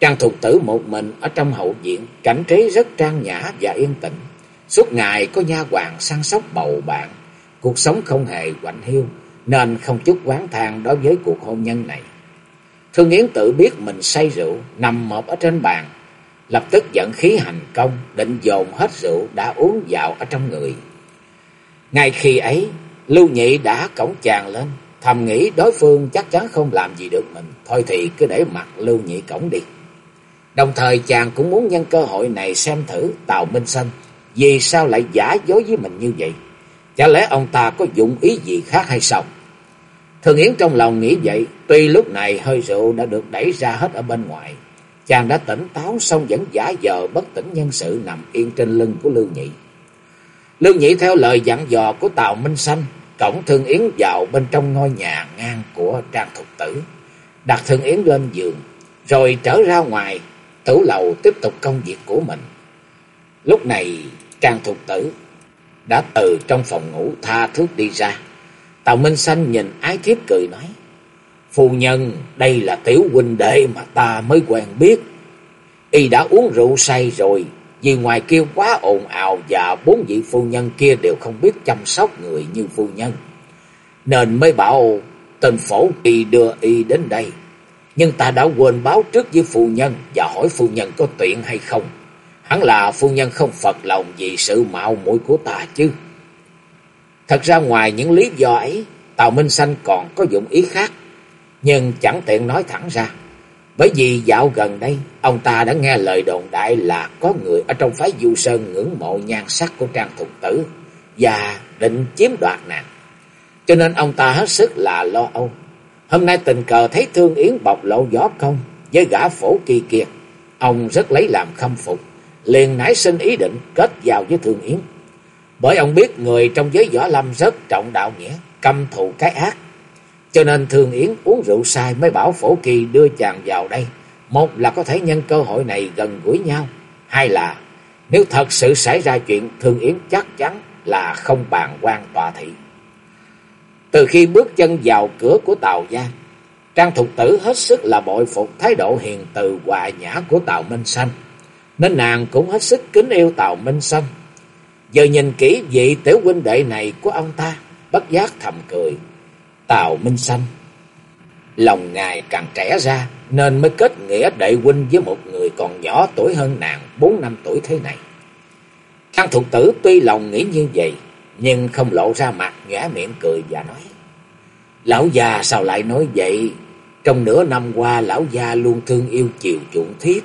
Trang thục tử một mình ở trong hậu viện, cảnh trí rất trang nhã và yên tĩnh. Suốt ngày có nha hoàng săn sóc bầu bạn, cuộc sống không hề quạnh hiu, nên không chút quán thang đối với cuộc hôn nhân này. Thương Yến tự biết mình say rượu, nằm mọp ở trên bàn, lập tức dẫn khí hành công, định dồn hết rượu đã uống vào ở trong người. Ngay khi ấy, Lưu Nhị đã cổng chàng lên, thầm nghĩ đối phương chắc chắn không làm gì được mình, thôi thì cứ để mặt Lưu Nhị cổng đi. Đồng thời chàng cũng muốn nhân cơ hội này xem thử Tào Minh Sinh vì sao lại giả dối với mình như vậy. Chả lẽ ông ta có dụng ý gì khác hay sao? Thường Yến trong lòng nghĩ vậy, tuy lúc này hơi rượu đã được đẩy ra hết ở bên ngoài. Chàng đã tỉnh táo xong vẫn giả vờ bất tỉnh nhân sự nằm yên trên lưng của Lưu Nhị. Lưu Nhị theo lời dặn dò của Tào Minh Sanh, cổng Thương Yến vào bên trong ngôi nhà ngang của Trang Thục Tử. Đặt Thương Yến lên giường, rồi trở ra ngoài, tử lầu tiếp tục công việc của mình. Lúc này Trang Thục Tử đã từ trong phòng ngủ tha thước đi ra. Tào Minh sanh nhìn ái thiếp cười nói. Phu nhân, đây là tiểu huynh đệ mà ta mới quen biết. Y đã uống rượu say rồi, vì ngoài kia quá ồn ào và bốn vị phu nhân kia đều không biết chăm sóc người như phu nhân. Nên mới bảo tên phổ kỳ đưa y đến đây. Nhưng ta đã quên báo trước với phu nhân và hỏi phu nhân có tiện hay không. Hẳn là phu nhân không phật lòng vì sự mạo muội của ta chứ. Thật ra ngoài những lý do ấy, Tào Minh Sanh còn có dụng ý khác, nhưng chẳng tiện nói thẳng ra. Bởi vì dạo gần đây, ông ta đã nghe lời đồn đại là có người ở trong phái Du Sơn ngưỡng mộ nhan sắc của Trang Thục Tử và định chiếm đoạt nàng. Cho nên ông ta hết sức là lo âu. Hôm nay tình cờ thấy Thương Yến bộc lộ gió công với gã phổ kỳ kiệt. Ông rất lấy làm khâm phục, liền nảy sinh ý định kết giao với Thương Yến. Bởi ông biết người trong giới võ lâm rất trọng đạo nghĩa, căm thù cái ác. Cho nên Thương Yến uống rượu sai mới bảo Phổ Kỳ đưa chàng vào đây. Một là có thể nhân cơ hội này gần gũi nhau. Hai là nếu thật sự xảy ra chuyện Thương Yến chắc chắn là không bàn quan tọa thị. Từ khi bước chân vào cửa của Tàu Gia, Trang Thục Tử hết sức là bội phục thái độ hiền từ hòa nhã của Tàu Minh Sanh. Nên nàng cũng hết sức kính yêu Tàu Minh Sanh. Giờ nhìn kỹ vị tiểu huynh đệ này của ông ta, bất giác thầm cười. Tào Minh Sanh. Lòng ngài càng trẻ ra, nên mới kết nghĩa đệ huynh với một người còn nhỏ tuổi hơn nàng bốn năm tuổi thế này. Thăng thuộc tử tuy lòng nghĩ như vậy, nhưng không lộ ra mặt, nhã miệng cười và nói. Lão già sao lại nói vậy? Trong nửa năm qua, lão già luôn thương yêu chiều chuộng thiếp.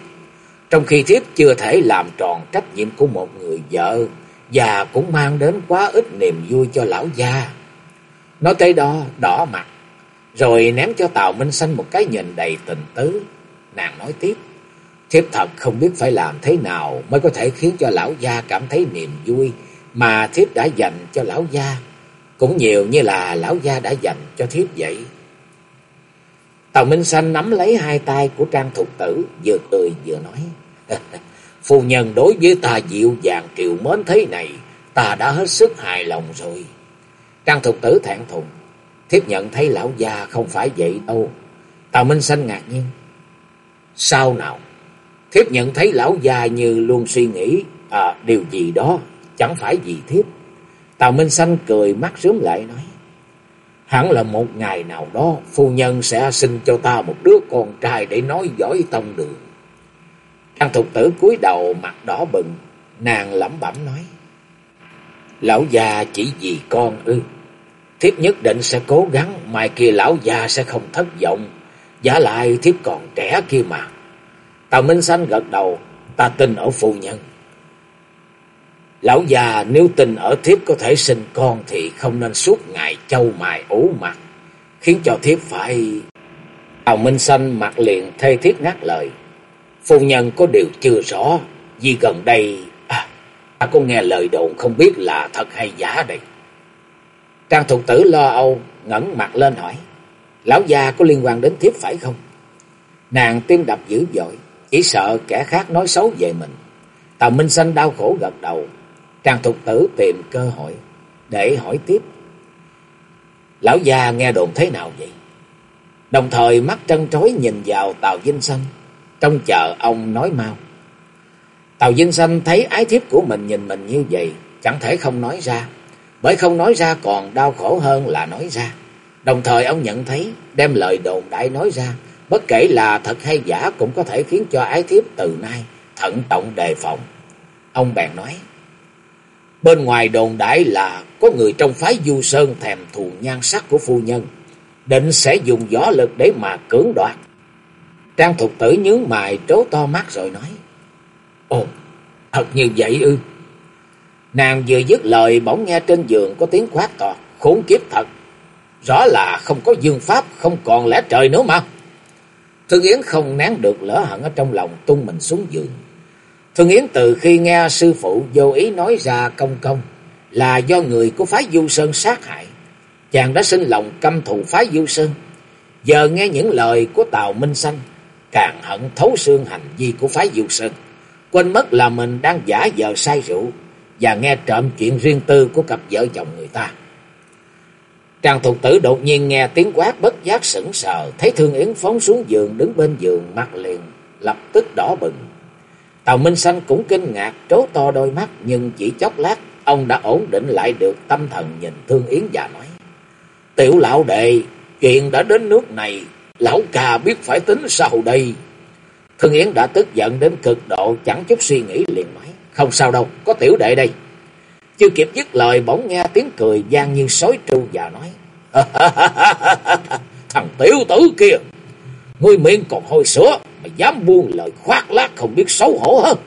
Trong khi thiếp chưa thể làm tròn trách nhiệm của một người vợ, và cũng mang đến quá ít niềm vui cho lão gia. Nói tới đó, đỏ mặt, rồi ném cho Tào Minh Xanh một cái nhìn đầy tình tứ. Nàng nói tiếp, Thiếp thật không biết phải làm thế nào mới có thể khiến cho lão gia cảm thấy niềm vui mà thiếp đã dành cho lão gia, cũng nhiều như là lão gia đã dành cho thiếp vậy. Tào Minh Xanh nắm lấy hai tay của Trang Thục Tử, vừa cười vừa nói. Phu nhân đối với ta dịu dàng kiều mến thế này, ta đã hết sức hài lòng rồi. Trang Thục Tử thẹn thùng, thiếp nhận thấy lão già không phải vậy đâu. tào Minh Sanh ngạc nhiên. Sao nào? Thiếp nhận thấy lão già như luôn suy nghĩ à, điều gì đó, chẳng phải gì thiếp. tào Minh Sanh cười mắt rướm lại nói. Hẳn là một ngày nào đó phu nhân sẽ sinh cho ta một đứa con trai để nói giỏi tông đường. Trang thục tử cúi đầu mặt đỏ bừng, nàng lẩm bẩm nói. Lão già chỉ vì con ư. Thiếp nhất định sẽ cố gắng, mai kia lão già sẽ không thất vọng. Giả lại thiếp còn trẻ kia mà. Tào Minh Xanh gật đầu, ta tin ở phu nhân. Lão già nếu tin ở thiếp có thể sinh con thì không nên suốt ngày châu mài ủ mặt, khiến cho thiếp phải... Tào Minh Xanh mặt liền thê thiết ngắt lời. Phu nhân có điều chưa rõ, vì gần đây... À, ta có nghe lời đồn không biết là thật hay giả đây. Trang thục tử lo âu, ngẩng mặt lên hỏi. Lão già có liên quan đến thiếp phải không? Nàng tim đập dữ dội, chỉ sợ kẻ khác nói xấu về mình. Tào Minh sanh đau khổ gật đầu, Trang thục tử tìm cơ hội để hỏi tiếp. Lão già nghe đồn thế nào vậy? Đồng thời mắt trân trối nhìn vào Tào Vinh sanh trông chờ ông nói mau. Tào Vinh sanh thấy ái thiếp của mình nhìn mình như vậy, chẳng thể không nói ra. Bởi không nói ra còn đau khổ hơn là nói ra. Đồng thời ông nhận thấy đem lời đồn đại nói ra, bất kể là thật hay giả cũng có thể khiến cho ái thiếp từ nay thận trọng đề phòng. Ông bèn nói, Bên ngoài đồn đại là có người trong phái Du Sơn thèm thù nhan sắc của phu nhân, định sẽ dùng gió lực để mà cưỡng đoạt. Trang thục tử nhướng mày trố to mắt rồi nói, Ồ, thật như vậy ư. Nàng vừa dứt lời bỗng nghe trên giường có tiếng quát to, khốn kiếp thật. Rõ là không có dương pháp, không còn lẽ trời nữa mà. Thương Yến không nén được lỡ hận ở trong lòng tung mình xuống giường. Thương Yến từ khi nghe sư phụ vô ý nói ra công công là do người của phái Du Sơn sát hại. Chàng đã sinh lòng căm thù phái Du Sơn. Giờ nghe những lời của Tào Minh Xanh, càng hận thấu xương hành vi của phái Du Sơn. Quên mất là mình đang giả vờ say rượu và nghe trộm chuyện riêng tư của cặp vợ chồng người ta. Trang thục tử đột nhiên nghe tiếng quát bất giác sững sờ, thấy Thương Yến phóng xuống giường đứng bên giường mặt liền, lập tức đỏ bừng. Tào Minh Xanh cũng kinh ngạc, trố to đôi mắt, nhưng chỉ chốc lát, ông đã ổn định lại được tâm thần nhìn Thương Yến và nói. Tiểu lão đệ, chuyện đã đến nước này, lão ca biết phải tính sao đây? Thương Yến đã tức giận đến cực độ, chẳng chút suy nghĩ liền nói. Không sao đâu, có tiểu đệ đây. Chưa kịp dứt lời bỗng nghe tiếng cười gian như sói tru và nói. Thằng tiểu tử kia, ngươi miệng còn hôi sữa, mà dám buông lời khoác lác không biết xấu hổ hơn.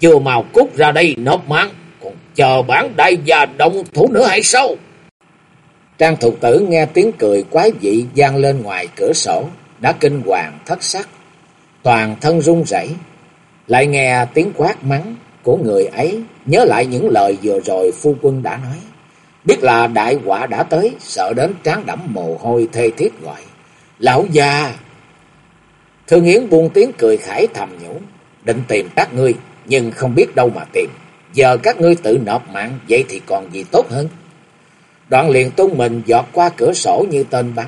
Chưa màu cút ra đây nộp mạng, còn chờ bản đại gia động thủ nữa hay sao? Trang thục tử nghe tiếng cười quái dị gian lên ngoài cửa sổ, đã kinh hoàng thất sắc, toàn thân run rẩy, lại nghe tiếng quát mắng của người ấy, nhớ lại những lời vừa rồi phu quân đã nói. Biết là đại quả đã tới, sợ đến trán đẫm mồ hôi thê thiết gọi. Lão già! Thương Yến buông tiếng cười khải thầm nhủ, định tìm các ngươi, nhưng không biết đâu mà tìm. Giờ các ngươi tự nộp mạng, vậy thì còn gì tốt hơn. Đoạn liền tung mình giọt qua cửa sổ như tên bắn.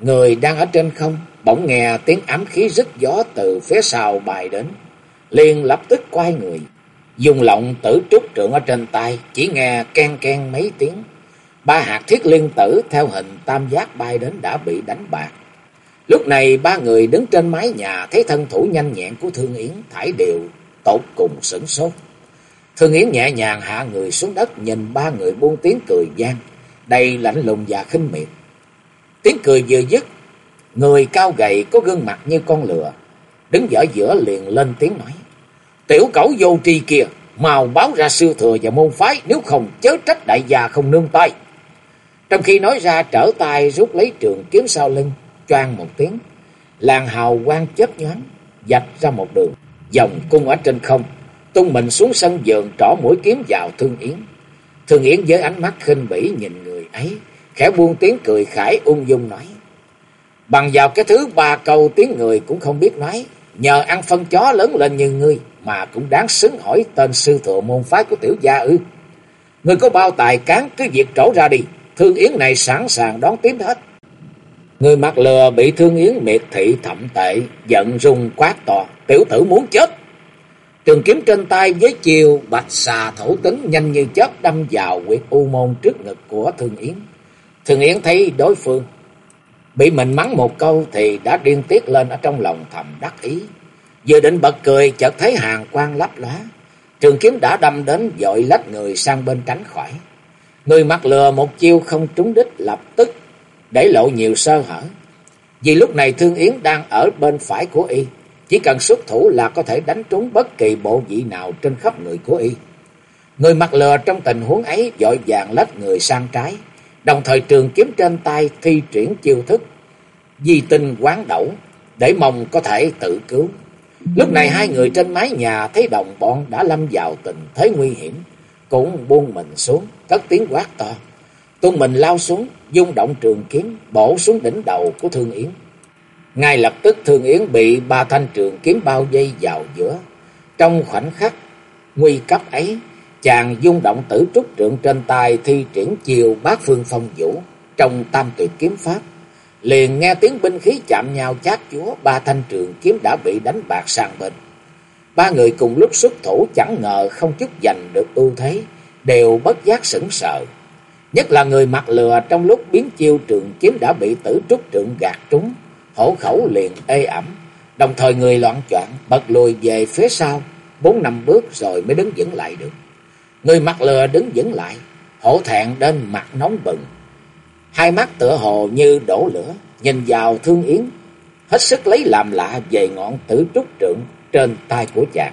Người đang ở trên không, bỗng nghe tiếng ám khí rít gió từ phía sau bài đến. Liền lập tức quay người, dùng lọng tử trúc trượng ở trên tay, chỉ nghe ken ken mấy tiếng. Ba hạt thiết liên tử theo hình tam giác bay đến đã bị đánh bạc. Lúc này ba người đứng trên mái nhà thấy thân thủ nhanh nhẹn của Thương Yến thải đều tột cùng sửng sốt. Thương Yến nhẹ nhàng hạ người xuống đất nhìn ba người buông tiếng cười gian, đầy lạnh lùng và khinh miệt. Tiếng cười vừa dứt, người cao gầy có gương mặt như con lừa, đứng dở giữa liền lên tiếng nói. Tiểu cẩu vô tri kia, mau báo ra sư thừa và môn phái, nếu không chớ trách đại gia không nương tay. Trong khi nói ra trở tay rút lấy trường kiếm sau lưng, choang một tiếng, làng hào quang chớp nhoáng, dạch ra một đường, dòng cung ở trên không, tung mình xuống sân vườn trỏ mũi kiếm vào Thương Yến. Thương Yến với ánh mắt khinh bỉ nhìn người ấy, khẽ buông tiếng cười khải ung dung nói. Bằng vào cái thứ ba câu tiếng người cũng không biết nói, nhờ ăn phân chó lớn lên như ngươi mà cũng đáng xứng hỏi tên sư thừa môn phái của tiểu gia ư. Ngươi có bao tài cán cứ việc trổ ra đi, Thương Yến này sẵn sàng đón tiếp hết. Người mặt lừa bị Thương Yến miệt thị thậm tệ, giận rung quát to, tiểu tử muốn chết. Trường kiếm trên tay với chiều bạch xà thổ tính nhanh như chớp đâm vào quyệt u môn trước ngực của Thương Yến. Thương Yến thấy đối phương bị mình mắng một câu thì đã điên tiết lên ở trong lòng thầm đắc ý. Vừa định bật cười, chợt thấy hàng quang lấp lóa. Trường kiếm đã đâm đến, dội lách người sang bên tránh khỏi. Người mặt lừa một chiêu không trúng đích, lập tức để lộ nhiều sơ hở. Vì lúc này Thương Yến đang ở bên phải của y. Chỉ cần xuất thủ là có thể đánh trúng bất kỳ bộ vị nào trên khắp người của y. Người mặt lừa trong tình huống ấy dội vàng lách người sang trái. Đồng thời trường kiếm trên tay thi triển chiêu thức. Di tinh quán đẩu để mong có thể tự cứu. Lúc này hai người trên mái nhà thấy đồng bọn đã lâm vào tình thế nguy hiểm. Cũng buông mình xuống, cất tiếng quát to. Tuân mình lao xuống, dung động trường kiếm, bổ xuống đỉnh đầu của Thương Yến. Ngay lập tức Thương Yến bị ba thanh trường kiếm bao dây vào giữa. Trong khoảnh khắc nguy cấp ấy, chàng dung động tử trúc trượng trên tay thi triển chiều bát phương phong vũ trong tam tuyệt kiếm pháp. Liền nghe tiếng binh khí chạm nhau chát chúa, ba thanh trường kiếm đã bị đánh bạc sang bên. Ba người cùng lúc xuất thủ chẳng ngờ không chút giành được ưu thế, đều bất giác sững sờ. Nhất là người mặt lừa trong lúc biến chiêu trường kiếm đã bị tử trúc trượng gạt trúng, hổ khẩu liền ê ẩm, đồng thời người loạn choạng bật lùi về phía sau, bốn năm bước rồi mới đứng vững lại được. Người mặt lừa đứng vững lại, hổ thẹn đến mặt nóng bừng. Hai mắt tựa hồ như đổ lửa, nhìn vào thương yến, hết sức lấy làm lạ về ngọn tử trúc trượng trên tay của chàng.